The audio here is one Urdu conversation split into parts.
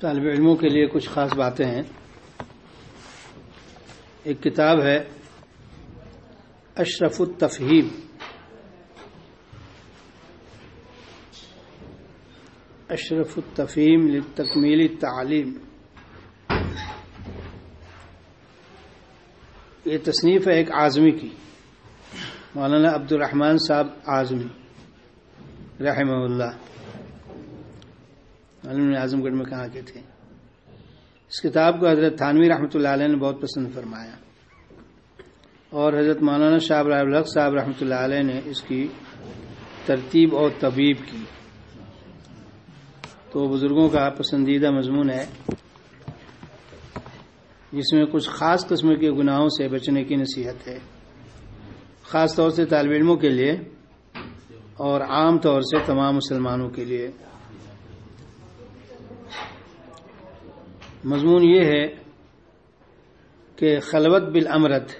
طالب علموں کے لیے کچھ خاص باتیں ہیں۔ ایک کتاب ہے اشرف التفہیم۔ اشرف التفہیم لتکمیلی تعلیم یہ تصنیف ہے ایک اعظمی کی۔ مولانا عبد الرحمان صاحب اعظمی رحمہ اللہ۔ علم اعظم گڑھ میں کہاں کے تھے۔ اس کتاب کو حضرت تھانوی رحمۃ اللہ علیہ نے بہت پسند فرمایا۔ اور حضرت مولانا شاہ رائے الحق صاحب رحمۃ اللہ علیہ نے اس کی ترتیب اور طبیب کی۔ تو بزرگوں کا پسندیدہ مضمون ہے۔ جس میں کچھ خاص قسم کے گناہوں سے بچنے کی نصیحت ہے۔ خاص طور سے طالب علموں کے لیے اور عام طور سے تمام مسلمانوں کے لیے۔ مضمون یہ ہے کہ خلوت بالامرت،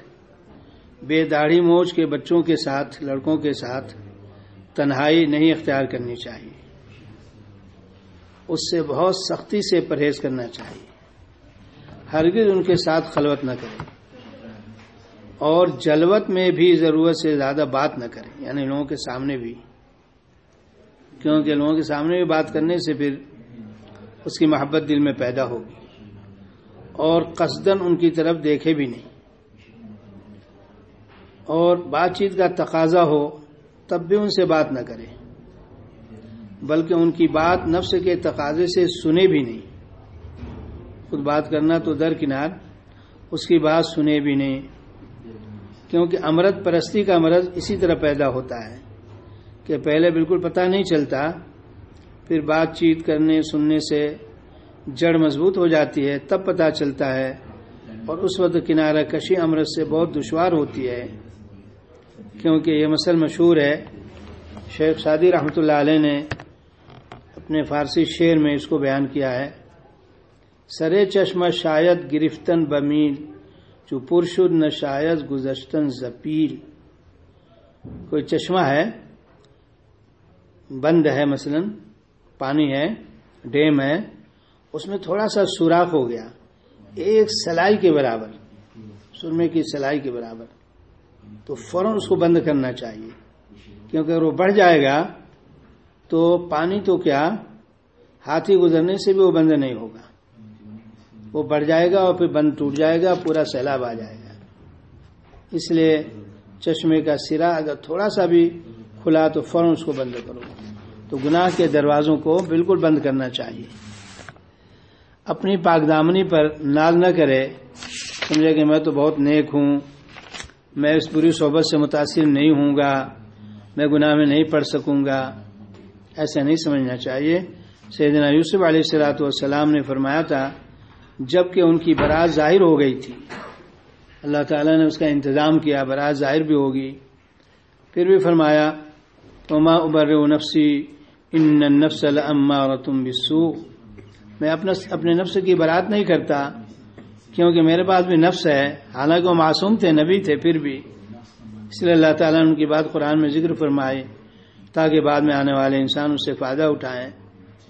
بے داڑھی موج کے بچوں کے ساتھ، لڑکوں کے ساتھ تنہائی نہیں اختیار کرنی چاہیے۔ اس سے بہت سختی سے پرہیز کرنا چاہیے۔ ہرگز ان کے ساتھ خلوت نہ کرے۔ اور جلوت میں بھی ضرورت سے زیادہ بات نہ کرے۔ یعنی لوگوں کے سامنے بھی۔ کیونکہ لوگوں کے سامنے بھی بات کرنے سے پھر اس کی محبت دل میں پیدا ہوگی۔ اور قصدن ان کی طرف دیکھے بھی نہیں۔ اور بات چیت کا تقاضا ہو، تب بھی ان سے بات نہ کرے۔ بلکہ ان کی بات نفس کے تقاضے سے سنے بھی نہیں۔ خود بات کرنا تو درکنار اس کی بات سنے بھی نہیں۔ کیونکہ امرت پرستی کا مرض اسی طرح پیدا ہوتا ہے کہ پہلے بالکل پتہ نہیں چلتا، پھر بات چیت کرنے، سننے سے جڑ مضبوط ہو جاتی ہے، تب پتہ چلتا ہے۔ اور اس وقت کنارہ کشی امرت سے بہت دشوار ہوتی ہے۔ کیونکہ یہ مسئل مشہور ہے۔ شیخ سعدی رحمۃ اللہ علیہ نے اپنے فارسی شعر میں اس کو بیان کیا ہے۔ سرے چشمہ شاید گرفتن بمیل، جو پرشد نہ شاید گزشتن زپیل۔ کوئی چشمہ ہے؟ بند ہے مثلا، پانی ہے، ڈیم ہے۔ اس میں تھوڑا سا سوراخ ہو گیا۔ ایک سلائی کے برابر، سرمے کی سلائی کے برابر۔ تو فوراً اس کو بند کرنا چاہیے۔ کیونکہ اگر وہ بڑھ جائے گا، تو پانی تو کیا، ہاتھی گزرنے سے بھی وہ بند نہیں ہوگا۔ وہ بڑھ جائے گا اور پھر بند ٹوٹ جائے گا، پورا سیلاب آ جائے گا۔ اس لیے چشمے کا سرا اگر تھوڑا سا بھی کھلا، تو فوراً اس کو بند کرو۔ تو گناہ کے دروازوں کو بالکل بند کرنا چاہیے۔ اپنی پاکدامنی پر ناز نہ کرے، سمجھے کہ میں تو بہت نیک ہوں، میں اس بری صحبت سے متاثر نہیں ہوں گا، میں گناہ میں نہیں پڑھ سکوں گا۔ ایسا نہیں سمجھنا چاہیے۔ سیدنا یوسف علیہ السلاۃ والسلام نے فرمایا تھا، جبکہ ان کی برات ظاہر ہو گئی تھی، اللہ تعالیٰ نے اس کا انتظام کیا، برات ظاہر بھی ہوگی۔ پھر بھی فرمایا توما ابر نفسی ان نفس الما تم بسو میں اپنا اپنے نفس کی برات نہیں کرتا، کیونکہ میرے پاس بھی نفس ہے۔ حالانکہ وہ معصوم تھے، نبی تھے، پھر بھی۔ اس لیے اللہ تعالیٰ نے ان کی بات قرآن میں ذکر فرمائے تاکہ بعد میں آنے والے انسان اس سے فائدہ اٹھائیں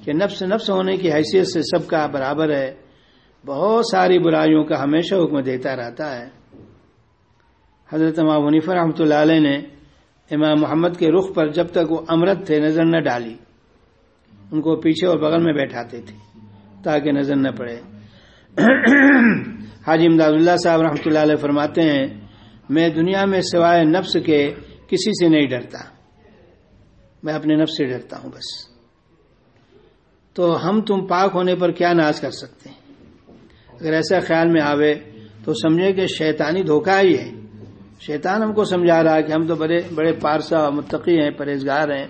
کہ نفس نفس ہونے کی حیثیت سے سب کا برابر ہے۔ بہت ساری برائیوں کا ہمیشہ حکم دیتا رہتا ہے۔ حضرت امام ونیفر رحمۃ اللہ علیہ نے امام محمد کے رخ پر جب تک وہ امرت تھے، نظر نہ ڈالی۔ ان کو پیچھے اور بغل میں بیٹھاتے تھے۔ تاکہ نظر نہ پڑے۔ حاجی امداد اللہ صاحب رحمۃ اللہ علیہ فرماتے ہیں، میں دنیا میں سوائے نفس کے کسی سے نہیں ڈرتا۔ میں اپنے نفس سے ڈرتا ہوں بس۔ تو ہم تم پاک ہونے پر کیا ناز کر سکتے ہیں؟ اگر ایسا خیال میں آوے تو سمجھے کہ شیطانی دھوکہ ہی ہے۔ شیطان ہم کو سمجھا رہا ہے کہ ہم تو بڑے بڑے پارسا متقی ہیں، پرہیزگار ہیں،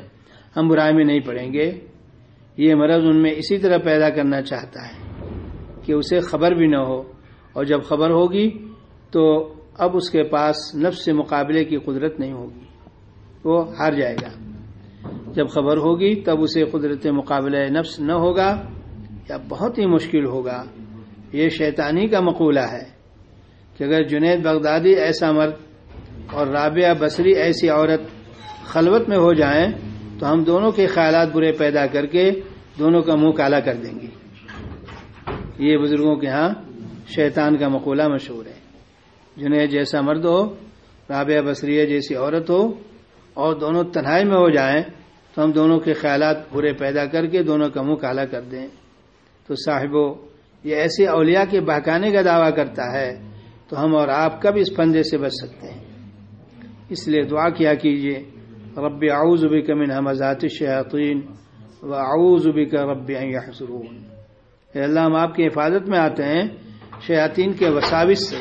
ہم برائی میں نہیں پڑیں گے۔ یہ مرض ان میں اسی طرح پیدا کرنا چاہتا ہے کہ اسے خبر بھی نہ ہو اور جب خبر ہوگی تو اب اس کے پاس نفس سے مقابلے کی قدرت نہیں ہوگی، وہ ہار جائے گا۔ جب خبر ہوگی تب اسے قدرت مقابلہ نفس نہ ہوگا، یا بہت ہی مشکل ہوگا۔ یہ شیطانی کا مقولہ ہے کہ اگر جنید بغدادی ایسا مرد اور رابعہ بصری ایسی عورت خلوت میں ہو جائیں تو ہم دونوں کے خیالات برے پیدا کر کے دونوں کا منہ کالا کر دیں گے۔ یہ بزرگوں کے ہاں شیطان کا مقولہ مشہور ہے۔ جنہیں جیسا مرد ہو، رابعہ بصریہ جیسی عورت ہو اور دونوں تنہائی میں ہو جائیں، تو ہم دونوں کے خیالات برے پیدا کر کے دونوں کا منہ کالا کر دیں۔ تو صاحبو، یہ ایسے اولیاء کے بہکانے کا دعویٰ کرتا ہے، تو ہم اور آپ کب اس پندے سے بچ سکتے ہیں؟ اس لیے دعا کیا کیجیے رب اعوذ بک من حمزات الشیاطین و اعوذ بک رب ان یحضرون۔ اے اللہ، ہم آپ کی حفاظت میں آتے ہیں، شیاطین کے وساوس سے،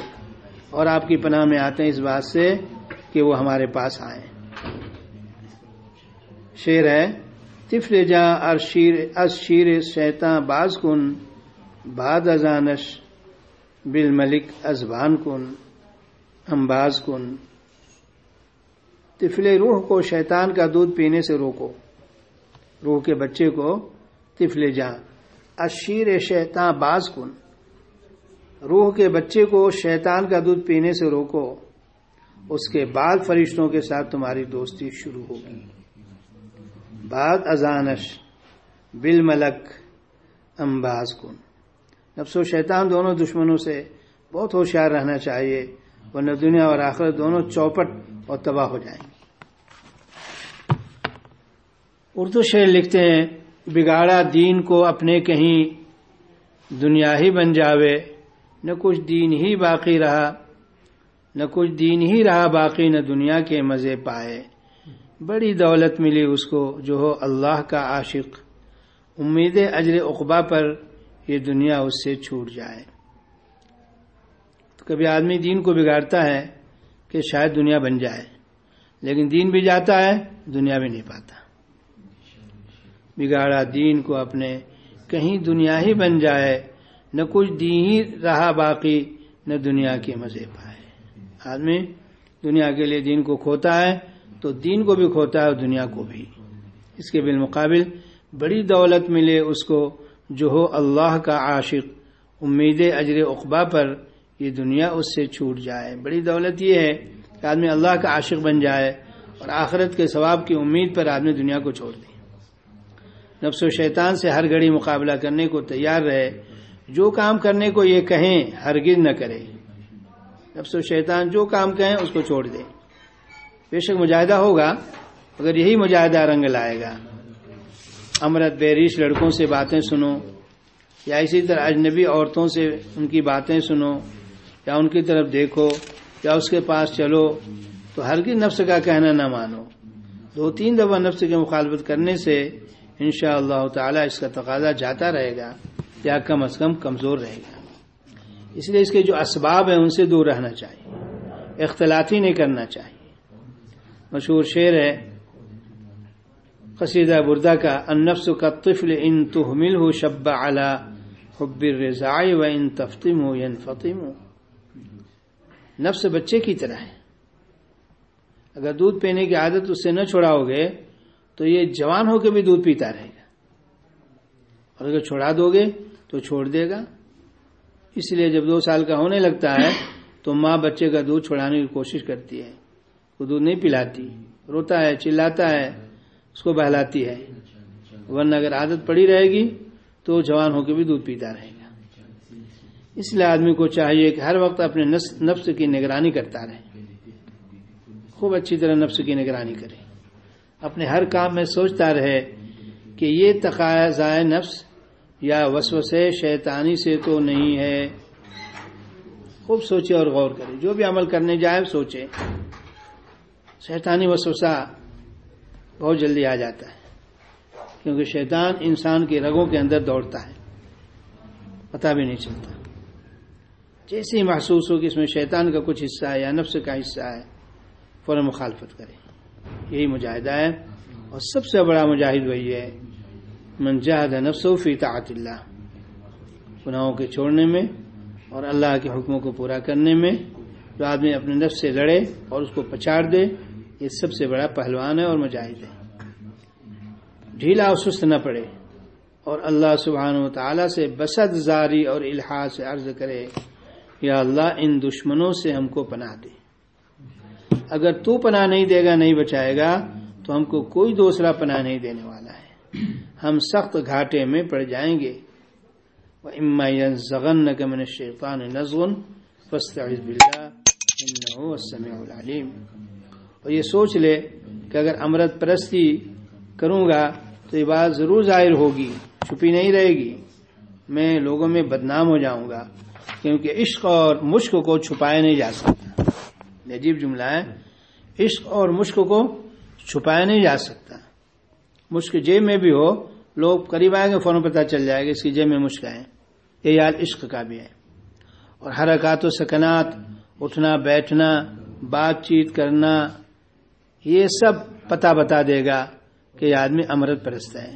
اور آپ کی پناہ میں آتے ہیں اس بات سے کہ وہ ہمارے پاس آئیں۔ شیر ہے تفر جا ارشیر از شیر شیطاں باز کن باد ازانش بل ملک ازبان کن امباز کن۔ تفل روح کو، شیطان کا دودھ پینے سے روکو۔ روح کے بچے کو تفل جا اشیر شیطان باز کن۔ روح کے بچے کو شیطان کا دودھ پینے سے روکو۔ اس کے بعد فرشتوں کے ساتھ تمہاری دوستی شروع ہوگی۔ بعد ازانش بل ملک امباز کن۔ نفس و شیطان دونوں دشمنوں سے بہت ہوشیار رہنا چاہیے، ورنہ دنیا اور آخرت دونوں چوپٹ اور تباہ ہو جائیں گے اردو شعر لکھتے ہیں، بگاڑا دین کو اپنے کہیں دنیا ہی بن جاوے۔ نہ کچھ دین ہی باقی رہا، نہ کچھ دین ہی رہا باقی، نہ دنیا کے مزے پائے۔ بڑی دولت ملی اس کو جو ہو اللہ کا عاشق۔ امید اجر اقبا پر یہ دنیا اس سے چھوٹ جائے۔ تو کبھی آدمی دین کو بگاڑتا ہے کہ شاید دنیا بن جائے، لیکن دین بھی جاتا ہے، دنیا بھی نہیں پاتا۔ بگاڑا دین کو اپنے کہیں دنیا ہی بن جائے، نہ کچھ دین ہی رہا باقی، نہ دنیا کے مزے پائے۔ آدمی دنیا کے لیے دین کو کھوتا ہے تو دین کو بھی کھوتا ہے اور دنیا کو بھی۔ اس کے بالمقابل بڑی دولت ملے اس کو جو ہو اللہ کا عاشق۔ امید اجر اقبا پر یہ دنیا اس سے چھوٹ جائے۔ بڑی دولت یہ ہے کہ آدمی اللہ کا عاشق بن جائے اور آخرت کے ثواب کی امید پر آدمی دنیا کو چھوڑ دے۔ نفس و شیطان سے ہر گھڑی مقابلہ کرنے کو تیار رہے۔ جو کام کرنے کو یہ کہیں، ہرگز نہ کرے۔ نفس و شیطان جو کام کہیں، اس کو چھوڑ دے۔ بے شک مجاہدہ ہوگا اگر یہی مجاہدہ رنگ لائے گا۔ امرت بیریش لڑکوں سے باتیں سنو، یا اسی طرح اجنبی عورتوں سے ان کی باتیں سنو، یا ان کی طرف دیکھو، یا اس کے پاس چلو، تو ہر کی نفس کا کہنا نہ مانو۔ دو تین دفعہ نفس کی مخالفت کرنے سے انشاء اللہ تعالی اس کا تقاضا جاتا رہے گا یا کم از کم کمزور رہے گا۔ اس لیے اس کے جو اسباب ہیں ان سے دور رہنا چاہیے۔ اختلاطی نہیں کرنا چاہیے۔ مشہور شعر ہے، قصیدہ بردہ کا، النفس کا طفل ان تحمل ہو شب اعلی حب رضائی و ان تفتم ہو ین فتم ہو نفس بچے کی طرح ہے۔ اگر دودھ پینے کی عادت اس سے نہ چھوڑاؤ گے تو یہ جوان ہو کے بھی دودھ پیتا رہے گا۔ اور اگر چھوڑا دو گے تو چھوڑ دے گا۔ اس لیے جب دو سال کا ہونے لگتا ہے تو ماں بچے کا دودھ چھوڑانے کی کوشش کرتی ہے۔ وہ دودھ نہیں پلاتی، روتا ہے، چلاتا ہے، اس کو بہلاتی ہے۔ ورنہ اگر عادت پڑی رہے گی تو جوان ہو کے بھی دودھ پیتا رہے گا۔ اس لیے آدمی کو چاہیے کہ ہر وقت اپنے نفس کی نگرانی کرتا رہے۔ خوب اچھی طرح نفس کی نگرانی کرے۔ اپنے ہر کام میں سوچتا رہے کہ یہ تقاضائے نفس یا وسوسے شیطانی سے تو نہیں ہے۔ خوب سوچے اور غور کرے۔ جو بھی عمل کرنے جائے سوچے۔ شیطانی وسوسہ بہت جلدی آ جاتا ہے۔ کیونکہ شیطان انسان کی رگوں کے اندر دوڑتا ہے۔ پتہ بھی نہیں چلتا۔ جیسے ہی محسوس ہو کہ اس میں شیطان کا کچھ حصہ ہے یا نفس کا حصہ ہے، فوراً مخالفت کرے۔ یہی مجاہدہ ہے۔ اور سب سے بڑا مجاہد وہی ہے۔ من جاہد نفس فی طاعت اللہ۔ گناہوں کے چھوڑنے میں اور اللہ کے حکموں کو پورا کرنے میں۔ جو آدمی اپنے نفس سے لڑے اور اس کو پچاڑ دے، یہ سب سے بڑا پہلوان ہے اور مجاہد ہے۔ ڈھیلا اور سست نہ پڑے اور اللہ سبحان و تعالی سے بسد زاری اور الحاظ سے عرض کرے، یا اللہ ان دشمنوں سے ہم کو پناہ دے۔ اگر تو پناہ نہیں دے گا، نہیں بچائے گا، تو ہم کو کوئی دوسرا پناہ نہیں دینے والا ہے۔ ہم سخت گھاٹے میں پڑ جائیں گے۔ اما زغن کا من شیفان فاستعذ باللہ انہو السمیع العلیم اور یہ سوچ لے کہ اگر امرت پرستی کروں گا، تو یہ بات ضرور ظاہر ہوگی، چھپی نہیں رہے گی۔ میں لوگوں میں بدنام ہو جاؤں گا، کیونکہ عشق اور مشق کو چھپایا نہیں جا سکتا۔ عجیب جملہ ہے۔ عشق اور مشق کو چھپایا نہیں جا سکتا۔ مشق جیب میں بھی ہو، لوگ قریب آئیں گے، فوراً پتہ چل جائے گا اس کی جیب میں مشق ہے۔ یہ یاد عشق کا بھی ہے۔ اور حرکات و سکنات، اٹھنا، بیٹھنا، بات چیت کرنا، یہ سب پتہ بتا دے گا کہ یہ آدمی امرت پرست ہے۔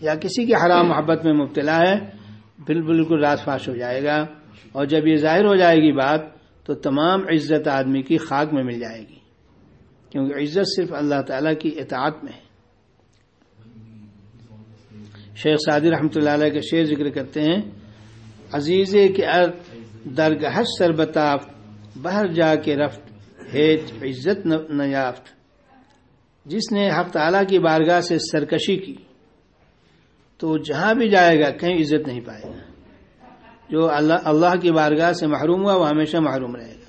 یا کسی کی حرام محبت میں مبتلا ہے بالکل راس فاش ہو جائے گا۔ اور جب یہ ظاہر ہو جائے گی بات تو تمام عزت آدمی کی خاک میں مل جائے گی۔ کیونکہ عزت صرف اللہ تعالی کی اطاعت میں ہے۔ شیخ سعدی رحمۃ اللہ علیہ کا شعر ذکر کرتے ہیں، عزیز کے درگاہ سربتاف بہر جا کے رفت ہیج عزت نہ یافت۔ جس نے حق تعالی کی بارگاہ سے سرکشی کی، تو جہاں بھی جائے گا کہیں عزت نہیں پائے گا۔ جو اللہ اللہ کی بارگاہ سے محروم ہوا وہ ہمیشہ محروم رہے گا۔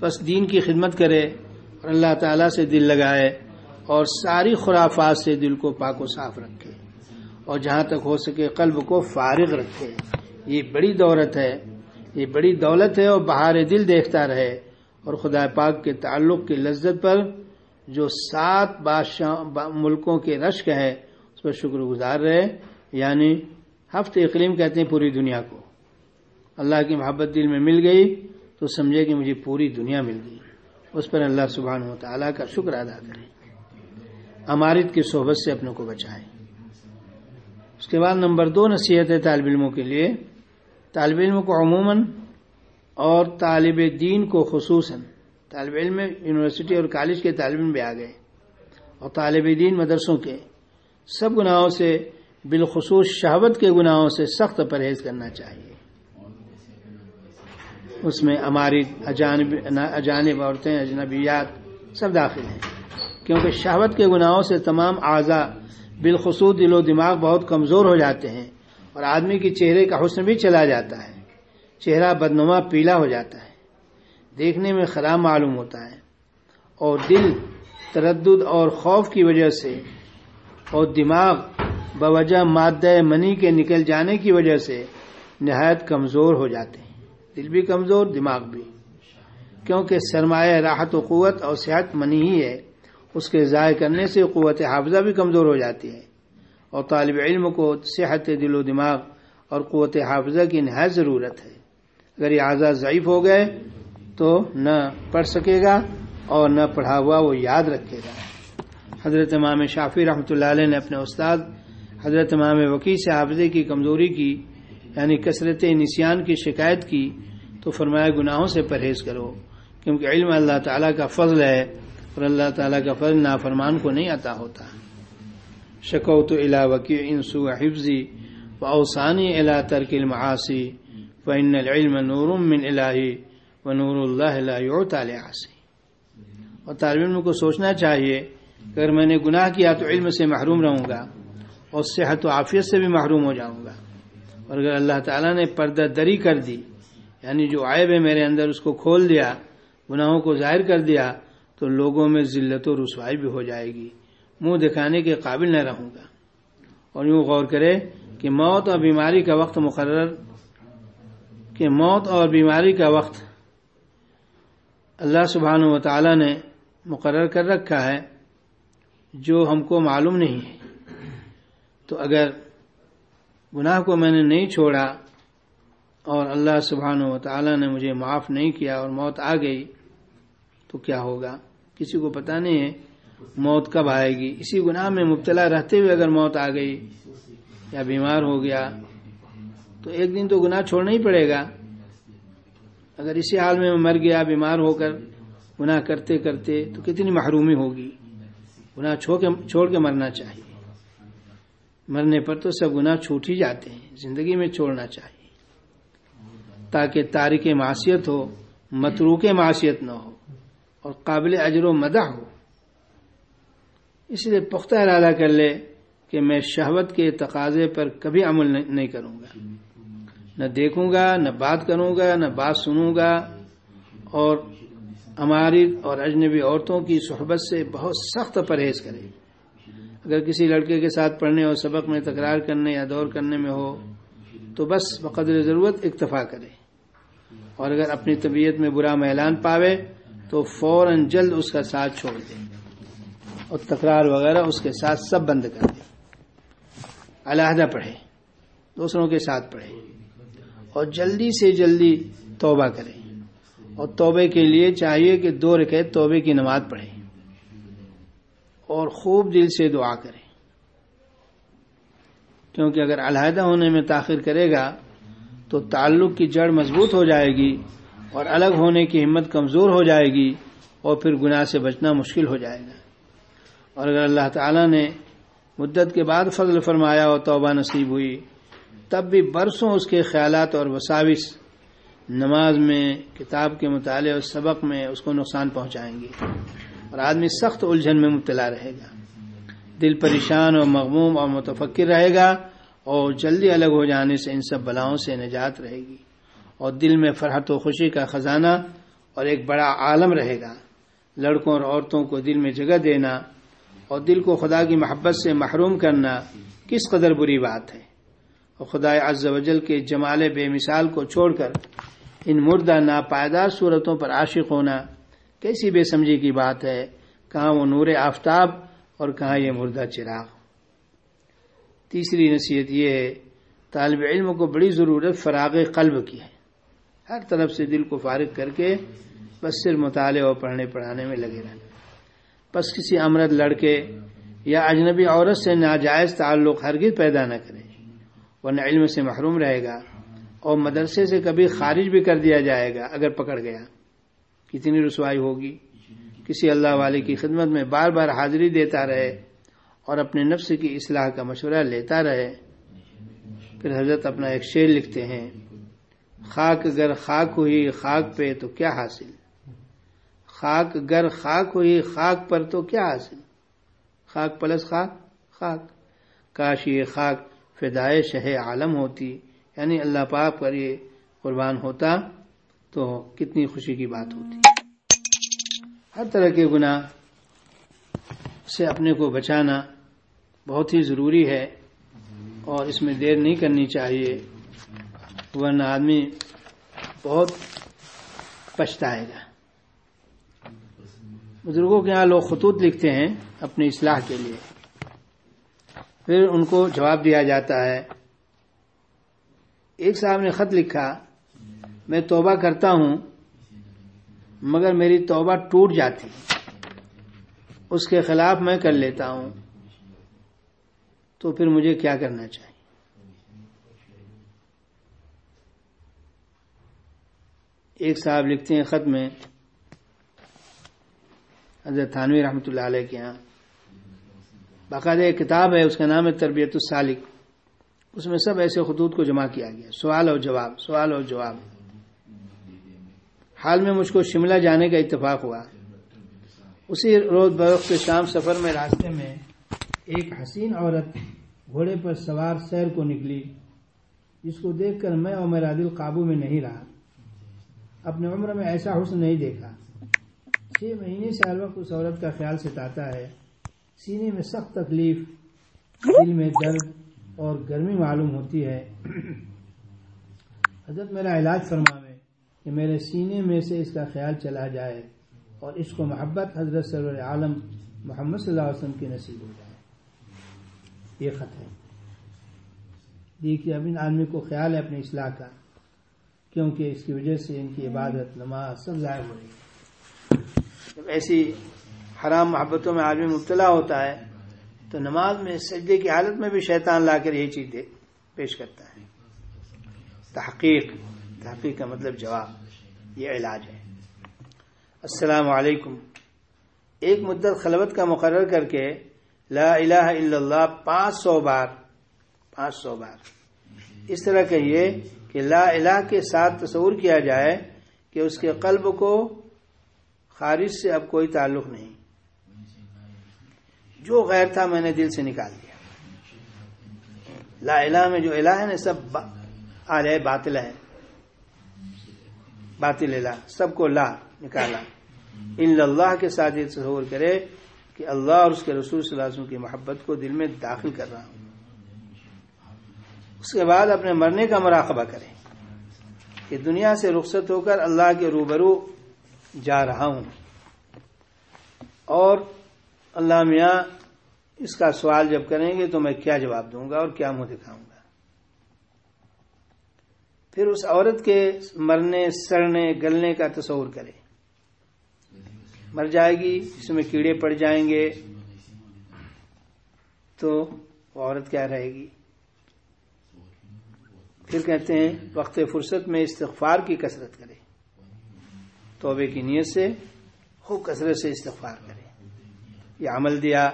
بس دین کی خدمت کرے اور اللہ تعالیٰ سے دل لگائے اور ساری خرافات سے دل کو پاک و صاف رکھے اور جہاں تک ہو سکے قلب کو فارغ رکھے۔ یہ بڑی دولت ہے، یہ بڑی دولت ہے اور بہار دل دیکھتا رہے اور خدا پاک کے تعلق کی لذت پر جو سات بادشاہ ملکوں کے رشک ہے اس پر شکر گزار رہے۔ یعنی ہفت اقلیم کہتے ہیں پوری دنیا کو۔ اللہ کی محبت دل میں مل گئی تو سمجھے کہ مجھے پوری دنیا مل گئی۔ اس پر اللہ سبحانہ و تعالیٰ کا شکر ادا کریں۔ امارت کی صحبت سے اپنوں کو بچائیں۔ اس کے بعد نمبر دو نصیحت ہے طالب علموں کے لیے۔ طالب علم کو عموماً اور طالب دین کو خصوصاً۔ طالب علم یونیورسٹی اور کالج کے طالب علم بھی آ گئے اور طالب دین مدرسوں کے سب گناہوں سے بالخصوص شہوت کے گناہوں سے سخت پرہیز کرنا چاہیے۔ اس میں ہماری اجانب عورتیں، اجنبیات سب داخل ہیں۔ کیونکہ شہوت کے گناہوں سے تمام اعضا بالخصوص دل و دماغ بہت کمزور ہو جاتے ہیں اور آدمی کی چہرے کا حسن بھی چلا جاتا ہے۔ چہرہ بدنما پیلا ہو جاتا ہے۔ دیکھنے میں خراب معلوم ہوتا ہے۔ اور دل تردد اور خوف کی وجہ سے اور دماغ بوجہ مادہ منی کے نکل جانے کی وجہ سے نہایت کمزور ہو جاتے ہیں۔ دل بھی کمزور، دماغ بھی۔ کیونکہ سرمایہ، راحت و قوت اور صحت منی ہی ہے۔ اس کے ضائع کرنے سے قوت حافظہ بھی کمزور ہو جاتی ہے۔ اور طالب علم کو صحت، دل و دماغ اور قوت حافظہ کی نہایت ضرورت ہے۔ اگر یہ اعضاء ضعیف ہو گئے تو نہ پڑھ سکے گا اور نہ پڑھا ہوا وہ یاد رکھے گا۔ حضرت امام شافی رحمۃ اللہ علیہ نے اپنے استاد حضرت امام وکیل سے حافظے کی، کمزوری کی یعنی کثرت نسیان کی شکایت کی تو فرمایا گناہوں سے پرہیز کرو، کیونکہ علم اللہ تعالیٰ کا فضل ہے اور اللہ تعالیٰ کا فضل نافرمان کو نہیں عطا ہوتا۔ شکو تو الا وکی انسو حفظی و اوسانی الا ترک المعاصی و ان العلم نور من الہی و نور اللہ تعالیٰسی اور طالب علم کو سوچنا چاہیے کہ اگر میں نے گناہ کیا تو علم سے محروم رہوں گا۔ اور صحت و عافیت سے بھی محروم ہو جاؤں گا۔ اور اگر اللہ تعالیٰ نے پردہ دری کر دی یعنی جو عائب ہے میرے اندر، اس کو کھول دیا، گناہوں کو ظاہر کر دیا، تو لوگوں میں ذلت و رسوائی بھی ہو جائے گی۔ منہ دکھانے کے قابل نہ رہوں گا۔ اور یوں غور کرے کہ موت اور بیماری کا وقت مقرر، کہ موت اور بیماری کا وقت اللہ سبحانہ و تعالی نے مقرر کر رکھا ہے، جو ہم کو معلوم نہیں ہے۔ تو اگر گناہ کو میں نے نہیں چھوڑا اور اللہ سبحانہ و تعالی نے مجھے معاف نہیں کیا اور موت آ گئی، تو کیا ہوگا؟ کسی کو پتا نہیں ہے موت کب آئے گی۔ اسی گناہ میں مبتلا رہتے ہوئے اگر موت آ گئی یا بیمار ہو گیا، تو ایک دن تو گناہ چھوڑنا ہی پڑے گا۔ اگر اسی حال میں مر گیا، بیمار ہو کر گناہ کرتے کرتے تو کتنی محرومی ہوگی۔ گناہ چھوڑ کے مرنا چاہیے۔ مرنے پر تو سب گناہ چھوٹ ہی جاتے ہیں۔ زندگی میں چھوڑنا چاہیے۔ تاکہ تاریخ معاشیت ہو، متروک معاشیت نہ ہو اور قابل اجر و مدح ہو۔ اس لیے پختہ ارادہ کر لے کہ میں شہوت کے تقاضے پر کبھی عمل نہیں کروں گا۔ نہ دیکھوں گا، نہ بات کروں گا، نہ بات سنوں گا۔ اور ہماری اور اجنبی عورتوں کی صحبت سے بہت سخت پرہیز کرے اگر کسی لڑکے کے ساتھ پڑھنے اور سبق میں تکرار کرنے یا دور کرنے میں ہو، تو بس بقدر ضرورت اکتفا کرے۔ اور اگر اپنی طبیعت میں برا میلان پاوے، تو فوراً جلد اس کا ساتھ چھوڑ دے۔ اور تکرار وغیرہ اس کے ساتھ سب بند کر دے۔ علیحدہ پڑھے، دوسروں کے ساتھ پڑھے۔ اور جلدی سے جلدی توبہ کرے۔ اور توبے کے لیے چاہیے کہ دو رکھے توبے کی نماز پڑھے۔ اور خوب دل سے دعا کرے۔ کیونکہ اگر علیحدہ ہونے میں تاخیر کرے گا، تو تعلق کی جڑ مضبوط ہو جائے گی اور الگ ہونے کی ہمت کمزور ہو جائے گی اور پھر گناہ سے بچنا مشکل ہو جائے گا۔ اور اگر اللہ تعالی نے مدت کے بعد فضل فرمایا اور توبہ نصیب ہوئی، تب بھی برسوں اس کے خیالات اور وساوس نماز میں، کتاب کے مطالعے اور سبق میں اس کو نقصان پہنچائیں گے۔ اور آدمی سخت الجھن میں مبتلا رہے گا۔ دل پریشان اور مغموم اور متفکر رہے گا اور جلدی الگ ہو جانے سے ان سب بلاؤں سے نجات رہے گی۔ اور دل میں فرحت و خوشی کا خزانہ اور ایک بڑا عالم رہے گا۔ لڑکوں اور عورتوں کو دل میں جگہ دینا اور دل کو خدا کی محبت سے محروم کرنا کس قدر بری بات ہے۔ اور خدا عز و جل کے جمال بے مثال کو چھوڑ کر ان مردہ ناپائیدار صورتوں پر عاشق ہونا کیسی بے سمجھی کی بات ہے؟ کہاں وہ نور آفتاب اور کہاں یہ مردہ چراغ؟ تیسری نصیحت یہ ہے، طالب علم کو بڑی ضرورت فراغ قلب کی ہے۔ ہر طرف سے دل کو فارغ کر کے بس صرف مطالعے اور پڑھنے پڑھانے میں لگے رہنا۔ بس کسی امرد لڑکے یا اجنبی عورت سے ناجائز تعلق ہرگز پیدا نہ کرے۔ ورنہ علم سے محروم رہے گا اور مدرسے سے کبھی خارج بھی کر دیا جائے گا اگر پکڑ گیا۔ کتنی رسوائی ہوگی؟ کسی اللہ والے کی خدمت میں بار بار حاضری دیتا رہے اور اپنے نفس کی اصلاح کا مشورہ لیتا رہے۔ پھر حضرت اپنا ایک شعر لکھتے ہیں، خاک گر خاک ہوئی خاک پہ تو کیا حاصل؟ خاک گر خاک ہوئی خاک پر تو کیا حاصل؟ خاک پلس خاک خاک۔ کاش یہ خاک فدائے شہ عالم ہوتی یعنی اللہ پاک پر یہ قربان ہوتا۔ تو کتنی خوشی کی بات ہوتی ہر طرح کے گناہ سے اپنے کو بچانا بہت ہی ضروری ہے اور اس میں دیر نہیں کرنی چاہیے، ورنہ آدمی بہت پچھتائے گا۔ بزرگوں کے یہاں لوگ خطوط لکھتے ہیں اپنی اصلاح کے لیے۔ پھر ان کو جواب دیا جاتا ہے۔ ایک صاحب نے خط لکھا میں توبہ کرتا ہوں، مگر میری توبہ ٹوٹ جاتی۔ اس کے خلاف میں کر لیتا ہوں۔ تو پھر مجھے کیا کرنا چاہیے؟ ایک صاحب لکھتے ہیں خط میں، حضرت تھانوی رحمۃ اللہ علیہ کے یہاں باقاعدہ ایک کتاب ہے، اس کا نام ہے تربیت السالک۔ اس میں سب ایسے خطوط کو جمع کیا گیا۔ سوال اور جواب، سوال اور جواب۔ حال میں مجھ کو شملہ جانے کا اتفاق ہوا۔ اسی روز برف کے شام سفر میں راستے میں ایک حسین عورت گھوڑے پر سوار سیر کو نکلی۔ جس کو دیکھ کر میں اور میرا دل قابو میں نہیں رہا۔ اپنے عمر میں ایسا حسن نہیں دیکھا۔ چھ مہینے سے ہر وقت اس عورت کا خیال ستاتا ہے۔ سینے میں سخت تکلیف، دل میں درد اور گرمی معلوم ہوتی ہے۔ حضرت میرا علاج فرما کہ میرے سینے میں سے اس کا خیال چلا جائے اور اس کو محبت حضرت سرور عالم محمد صلی اللہ علیہ وسلم کی نصیب ہو جائے۔ یہ خط ہے۔ دیکھیے، اب ان آدمی کو خیال ہے اپنی اصلاح کا، کیونکہ اس کی وجہ سے ان کی عبادت، نماز سب ضائع ہو رہی ہے۔ جب ایسی حرام محبتوں میں آدمی مبتلا ہوتا ہے، تو نماز میں، سجدے کی حالت میں بھی شیطان لا کر یہی چیز پیش کرتا ہے۔ تحقیق۔ تحقیق کا مطلب جواب، یہ علاج ہے۔ السلام علیکم۔ ایک مدت خلوت کا مقرر کر کے لا الہ الا اللہ پانچ سو بار، پانچ سو بار۔ اس طرح کہیے کہ لا الہ کے ساتھ تصور کیا جائے کہ اس کے قلب کو خارج سے اب کوئی تعلق نہیں۔ جو غیر تھا میں نے دل سے نکال دیا۔ لا الہ میں جو الہ ہے نا، سب آ جائے باطل ہے باطل لا، سب کو لا نکالا۔ ان اللہ کے ساتھ یہ تصور کرے کہ اللہ اور اس کے رسول صلی اللہ علیہ وسلم کی محبت کو دل میں داخل کر رہا ہوں۔ اس کے بعد اپنے مرنے کا مراقبہ کریں کہ دنیا سے رخصت ہو کر اللہ کے روبرو جا رہا ہوں۔ اور اللہ میاں اس کا سوال جب کریں گے تو میں کیا جواب دوں گا اور کیا منہ دکھاؤں گا؟ پھر اس عورت کے مرنے، سڑنے، گلنے کا تصور کرے۔ مر جائے گی، اس میں کیڑے پڑ جائیں گے۔ تو عورت کیا رہے گی؟ پھر کہتے ہیں، وقت فرصت میں استغفار کی کثرت کرے۔ توبے کی نیت سے، خوب کثرت سے استغفار کرے۔ یہ عمل دیا۔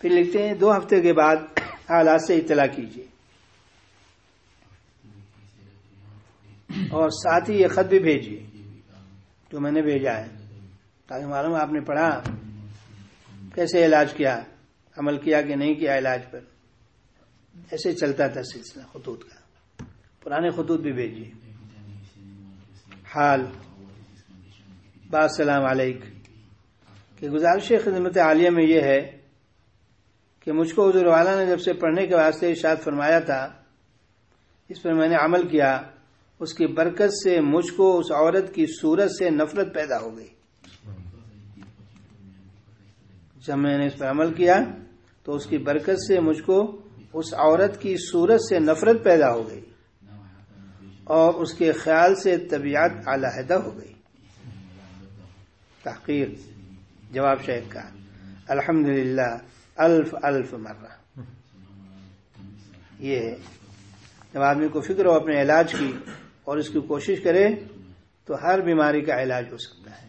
پھر لکھتے ہیں، دو ہفتے کے بعد حالات سے اطلاع کیجیے۔ اور ساتھ ہی یہ خط بھی بھیجیے، جو میں نے بھیجا ہے، تاکہ معلوم آپ نے پڑھا، کیسے علاج کیا، عمل کیا کہ نہیں کیا علاج پر۔ ایسے چلتا تھا سلسلہ خطوط کا۔ پرانے خطوط بھی بھیجیے۔ حال۔ السلام علیکم کہ گزارش خدمت عالیہ میں یہ ہے کہ مجھ کو حضور والا نے جب سے پڑھنے کے واسطے ارشاد فرمایا تھا، اس پر میں نے عمل کیا اس کی برکت سے مجھ کو، اس عورت کی صورت سے نفرت پیدا ہو گئی۔ جب میں نے اس پر عمل کیا تو اس کی برکت سے مجھ کو اس عورت کی صورت سے نفرت پیدا ہو گئی اور اس کے خیال سے طبیعت علیحدہ ہو گئی۔ تحقیر، جواب شیخ کا۔ الحمد للہ الف الف مرہ۔ یہ جب آدمی کو فکر ہو اپنے علاج کی اور اس کی کوشش کرے تو ہر بیماری کا علاج ہو سکتا ہے۔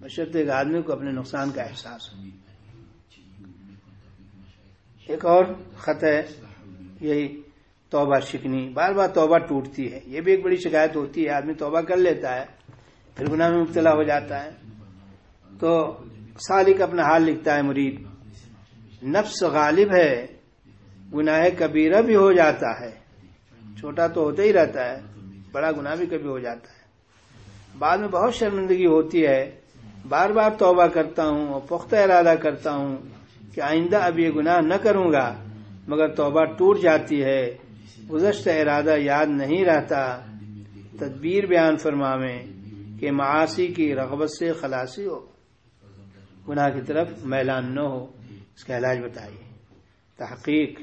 بشرط ایک آدمی کو اپنے نقصان کا احساس ہو۔ ایک اور خط ہے، یہی توبہ شکنی۔ بار بار توبہ ٹوٹتی ہے۔ یہ بھی ایک بڑی شکایت ہوتی ہے۔ آدمی توبہ کر لیتا ہے، پھر گناہ میں مبتلا ہو جاتا ہے۔ تو سالک اپنا حال لکھتا ہے مرید۔ نفس غالب ہے، گناہ کبیرہ بھی ہو جاتا ہے۔ چھوٹا تو ہوتا ہی رہتا ہے۔ بڑا گناہ بھی کبھی ہو جاتا ہے۔ بعد میں بہت شرمندگی ہوتی ہے۔ بار بار توبہ کرتا ہوں اور پختہ ارادہ کرتا ہوں کہ آئندہ اب یہ گناہ نہ کروں گا، مگر توبہ ٹوٹ جاتی ہے۔ گزشتہ ارادہ یاد نہیں رہتا۔ تدبیر بیان فرما میں کہ معاشی کی رغبت سے خلاصی ہو۔ گناہ کی طرف میلان نہ ہو۔ اس کا علاج بتائیے۔ تحقیق۔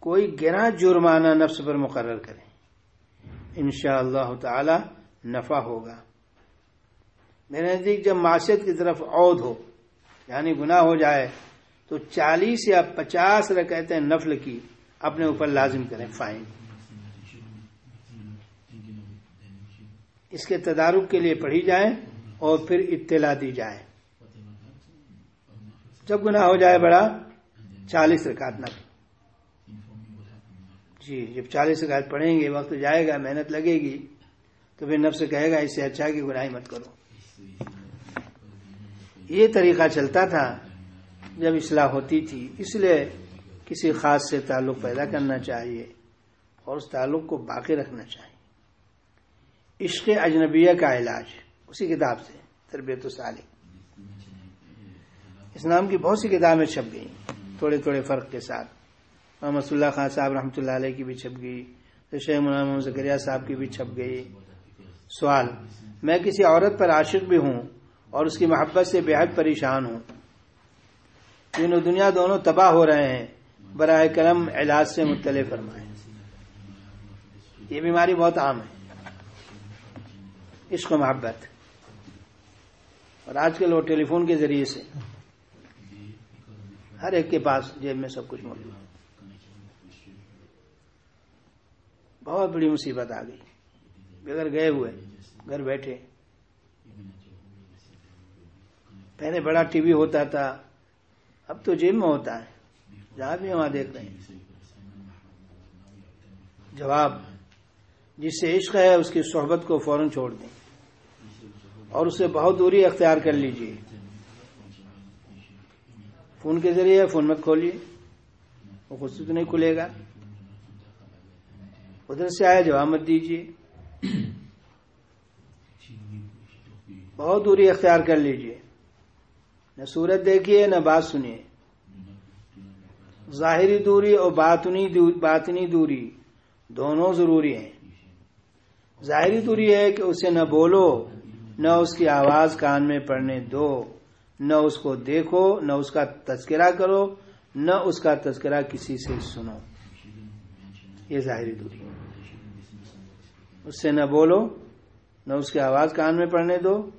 کوئی گرا جرمانہ نفس پر مقرر کرے انشاء اللہ تعالی نفع ہوگا۔ میرے نزدیک جب معاشیت کی طرف عود ہو یعنی گناہ ہو جائے، تو چالیس یا پچاس رکعتیں نفل کی اپنے اوپر لازم کریں فائن۔ اس کے تدارک کے لیے پڑھی جائے اور پھر اطلاع دی جائے۔ جب گناہ ہو جائے بڑا، چالیس رکعت نفل۔ جی جب چالیس رکعت پڑھیں گے، وقت جائے گا، محنت لگے گی، تو پھر نفس کہے گا، اس سے اچھا کہ گناہ مت کرو۔ یہ طریقہ چلتا تھا جب اصلاح ہوتی تھی، اس لیے کسی خاص سے تعلق پیدا کرنا چاہیے اور اس تعلق کو باقی رکھنا چاہیے۔ عشق اجنبیہ کا علاج، اسی کتاب سے، تربیت و سالم اسلام کی بہت سی کتابیں چھپ گئیں، تھوڑے تھوڑے فرق کے ساتھ۔ محمد اللہ خان صاحب رحمۃ اللہ علیہ کی بھی چھپ گئی شیخ مولانا محمد زکریہ صاحب کی بھی چھپ گئی۔ سوال، میں کسی عورت پر عاشق بھی ہوں اور اس کی محبت سے بے حد پریشان ہوں؟ تینوں دنیا دونوں تباہ ہو رہے ہیں، برائے کرم علاج سے مطلع فرمائے یہ بیماری بہت عام ہے۔ عشق و محبت۔ اور آج کل وہ ٹیلی فون کے ذریعے سے ہر ایک کے پاس جیب میں سب کچھ موجود ہے۔ بہت بڑی مصیبت آ گئی۔ بغیر گئے ہوئے، گھر بیٹھے۔ پہلے بڑا ٹی وی ہوتا تھا، اب تو جیم میں ہوتا ہے۔ جہاں بھی وہاں دیکھ رہے ہیں۔ جواب، جس سے عشق ہے، اس کی صحبت کو فوراً چھوڑ دیں۔ اور اسے بہت دوری اختیار کر لیجیے۔ فون کے ذریعے فون مت کھولیے۔ وہ خود سے تو نہیں کھلے گا۔ ادھر سے آیا جواب مت دیجیے بہت دوری اختیار کر لیجیے نہ صورت دیکھیے، نہ بات سنیے۔ ظاہری دوری اور باطنی دوری دونوں ضروری ہیں۔ ظاہری دوری ہے کہ اسے نہ بولو، نہ اس کی آواز کان میں پڑنے دو، نہ اس کو دیکھو، نہ اس کا تذکرہ کرو، نہ اس کا تذکرہ کسی سے سنو۔ یہ ظاہری دوری ہے۔ اس سے نہ بولو، نہ اس کی آواز کان میں پڑنے دو،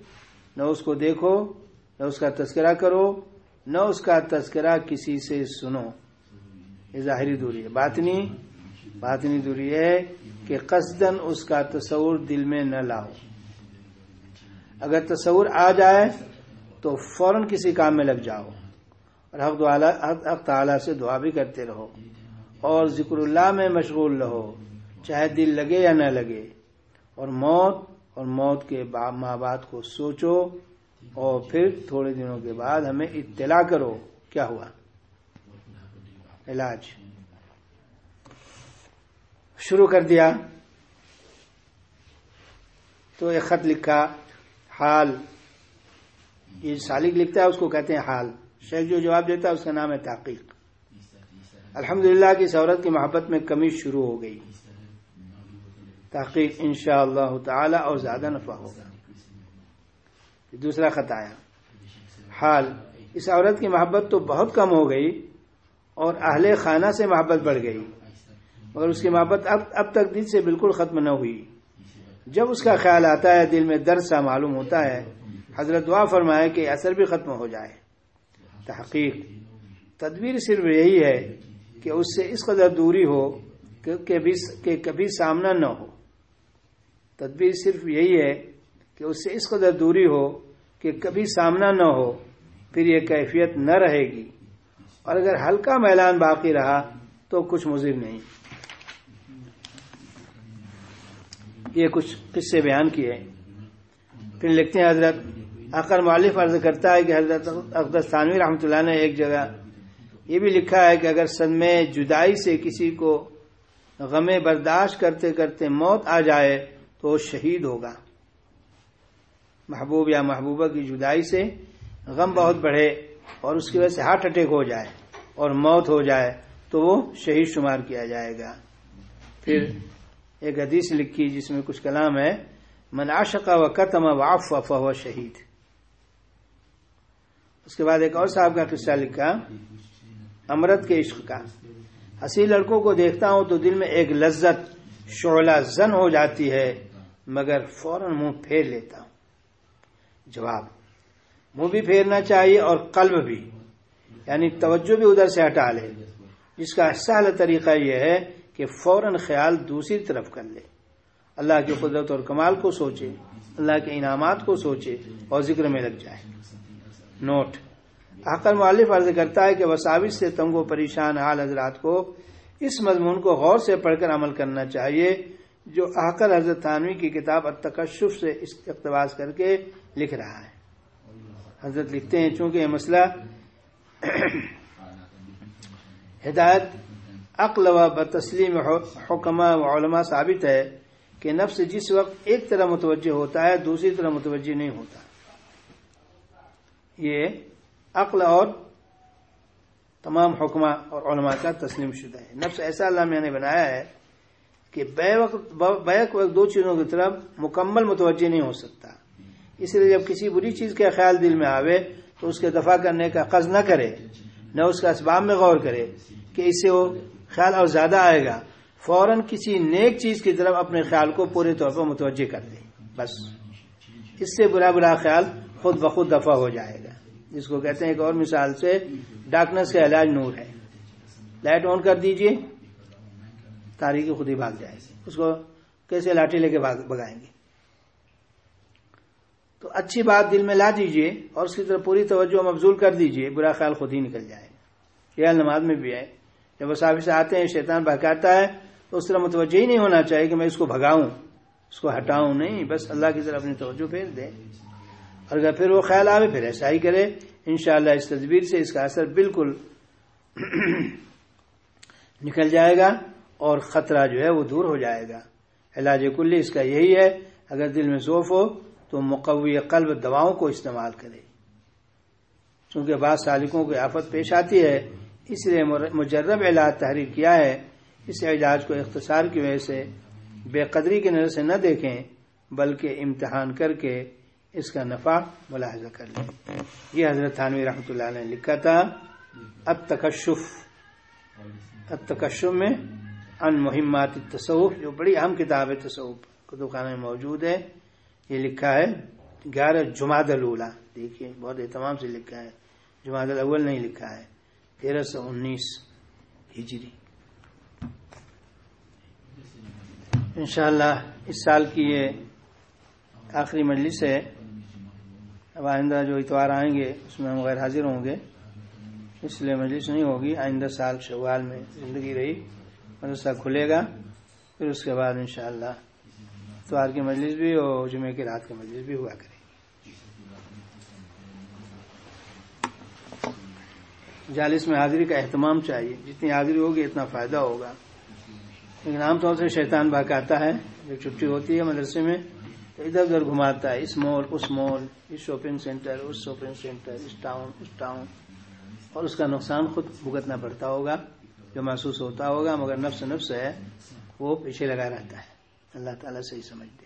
نہ اس کو دیکھو، نہ اس کا تذکرہ کرو، نہ اس کا تذکرہ کسی سے سنو۔ یہ ظاہری دوری ہے، باطنی باطنی دوری ہے کہ قصدن اس کا تصور دل میں نہ لاؤ۔ اگر تصور آ جائے تو فوراً کسی کام میں لگ جاؤ۔ اور حق حق تعالی سے دعا بھی کرتے رہو۔ اور ذکر اللہ میں مشغول رہو۔ چاہے دل لگے یا نہ لگے، اور موت اور موت کے ماں باپ کو سوچو اور پھر تھوڑے دنوں کے بعد ہمیں اطلاع کرو کیا ہوا۔ علاج۔ شروع کر دیا۔ تو ایک خط لکھا، حال۔ یہ سالک لکھتا ہے، اس کو کہتے ہیں حال۔ شیخ جو جواب دیتا ہے، اس کا نام ہے تحقیق۔ الحمدللہ کی عورت کی محبت میں کمی شروع ہو گئی۔ تحقیق ان شاء اللہ تعالی اور زیادہ نفع ہوگا۔ دوسرا خط آیا حال، اس عورت کی محبت تو بہت کم ہو گئی اور اہل خانہ سے محبت بڑھ گئی۔ مگر اس کی محبت اب اب تک دل سے بالکل ختم نہ ہوئی۔ جب اس کا خیال آتا ہے، دل میں درد سا معلوم ہوتا ہے، حضرت دعا فرمائے کہ اثر بھی ختم ہو جائے۔ تحقیق، تدبیر صرف یہی ہے کہ اس سے اس قدر دوری ہو کہ کبھی سامنا نہ ہو۔ تدبیر صرف یہی ہے کہ اس سے اس قدر دوری ہو کہ کبھی سامنا نہ ہو، پھر یہ کیفیت نہ رہے گی۔ اور اگر ہلکا میلان باقی رہا تو کچھ مضر نہیں۔ یہ کچھ قصے بیان کیے۔ پھر لکھتے ہیں حضرت اکر مالف عرض کرتا ہے کہ حضرت اقدر ثانوی رحمۃ اللہ نے ایک جگہ یہ بھی لکھا ہے کہ اگر سن میں جدائی سے کسی کو غم برداشت کرتے کرتے موت آ جائے تو وہ شہید ہوگا۔ محبوب یا محبوبہ کی جدائی سے غم بہت بڑھے اور اس کی وجہ سے ہارٹ اٹیک ہو جائے اور موت ہو جائے تو وہ شہید شمار کیا جائے گا۔ پھر ایک حدیث لکھی جس میں کچھ کلام ہے، من عاشقہ و قتم واف و شہید۔ اس کے بعد ایک اور صاحب کا قصہ لکھا، امرت کے عشق کا۔ ہنسی لڑکوں کو دیکھتا ہوں تو دل میں ایک لذت، شعلہ زن ہو جاتی ہے۔ مگر فوراً منہ پھیر لیتا ہوں۔ جواب، منہ بھی پھیرنا چاہیے اور قلب بھی یعنی توجہ بھی ادھر سے ہٹا لے۔ جس کا سہل طریقہ یہ ہے کہ فوراً خیال دوسری طرف کر لے۔ اللہ کی قدرت اور کمال کو سوچے، اللہ کے انعامات کو سوچے اور ذکر میں لگ جائے۔ نوٹ عقل مالف عرض کرتا ہے کہ وساوس سے تنگ و پریشان حال حضرات کو اس مضمون کو غور سے پڑھ کر عمل کرنا چاہیے۔ جو عقل حضرت تانوی کی کتاب التکشف سے اقتباس کر کے لکھ رہا ہے۔ حضرت لکھتے ہیں، چونکہ یہ مسئلہ ہدایت، عقل و بتسلیم حکمہ و علماء ثابت ہے کہ نفس جس وقت ایک طرح متوجہ ہوتا ہے، دوسری طرح متوجہ نہیں ہوتا۔ یہ عقل اور تمام حکمہ اور علماء کا تسلیم شدہ ہے۔ نفس ایسا اللہ میں نے بنایا ہے کہ بیک وقت دو چیزوں کی طرف مکمل متوجہ نہیں ہو سکتا۔ اس لیے جب کسی بری چیز کا خیال دل میں آوے تو اس کے دفاع کرنے کا قز نہ کرے، نہ اس کا اسباب میں غور کرے کہ اس سے وہ خیال اور زیادہ آئے گا۔ فوراً کسی نیک چیز کی طرف اپنے خیال کو پورے طور پر متوجہ کر دے۔ بس۔ اس سے برا برا خیال خود بخود دفاع ہو جائے گا۔ جس کو کہتے ہیں ایک اور مثال سے ڈارکنیس کا علاج نور ہے۔ لائٹ آن کر دیجیے۔ تاریخی خود ہی بھاگ جائے گی۔ اس کو کیسے لاٹھی لے کے بگائیں گے؟ تو اچھی بات دل میں لا دیجیے اور اس کی طرف پوری توجہ مبزول کر دیجیے، برا خیال خود ہی نکل جائے۔ گا یہ نماز میں بھی ہے۔ جب وہ صاحب سے آتے ہیں، شیطان بہکاتا ہے، تو اس طرح متوجہ ہی نہیں ہونا چاہیے کہ میں اس کو بھگاؤں، اس کو ہٹاؤں نہیں۔ بس اللہ کی طرف اپنی توجہ پھیر دے۔ اور اگر پھر وہ خیال آئے پھر ایسا ہی کرے۔ انشاءاللہ اس تدبیر سے اس کا اثر بالکل نکل جائے گا۔ اور خطرہ جو ہے وہ دور ہو جائے گا۔ علاج کلی اس کا یہی ہے، اگر دل میں ذوف ہو تو مقوی قلب دواؤں کو استعمال کرے۔ چونکہ بعض سالکوں کی آفت پیش آتی ہے، اس لیے مجرب علاج تحریر کیا ہے۔ اس علاج کو اختصار کی وجہ سے بے قدری کی نظر سے نہ دیکھیں، بلکہ امتحان کر کے اس کا نفع ملاحظہ کر لیں۔ یہ حضرت تھانوی رحمۃ اللہ نے لکھا تھا، اب تکشف۔ اب تکشف میں ان مہمات تصوف جو بڑی اہم کتاب ہے تصوف کتب خانہ میں موجود ہے۔ یہ لکھا ہے، گیارہ جماعت الاولا دیکھیے، بہت اہتمام سے لکھا ہے۔ جماعت الاول نہیں لکھا ہے۔ تیرہ سو انیس ہجری۔ انشاءاللہ، اس سال کی یہ آخری مجلس ہے۔ اب آئندہ جو اتوار آئیں گے، اس میں ہم غیر حاضر ہوں گے۔ اس لیے مجلس نہیں ہوگی، آئندہ سال شوال میں زندگی رہی۔ مدرسہ کھلے گا، پھر اس کے بعد انشاءاللہ اتوار کی مجلس بھی اور جمعے کی رات کی مجلس بھی ہوا کرے جالس میں حاضری کا اہتمام چاہیے۔ جتنی حاضری ہوگی اتنا فائدہ ہوگا۔ لیکن عام طور سے شیطان بھاگاتا ہے۔ جب چھٹی ہوتی ہے مدرسے میں تو ادھر ادھر گھماتا ہے۔ اس مال اس مال، اس شاپنگ سینٹر اس شاپنگ سینٹر اس ٹاؤن اس ٹاؤن اور اس کا نقصان خود بھگتنا پڑتا ہوگا۔ جو محسوس ہوتا ہوگا، مگر نفس نفس ہے، وہ پیچھے لگا رہتا ہے۔ اللہ تعالیٰ سے ہی سمجھ دے